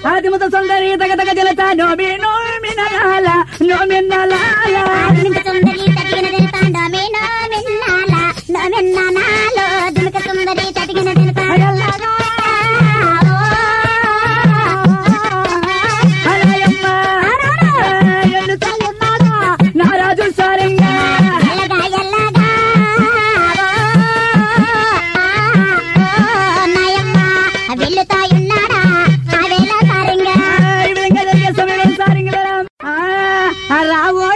i mutasal dari tegak-tegak jelata Nomi nomi nagala Nomi Bravo!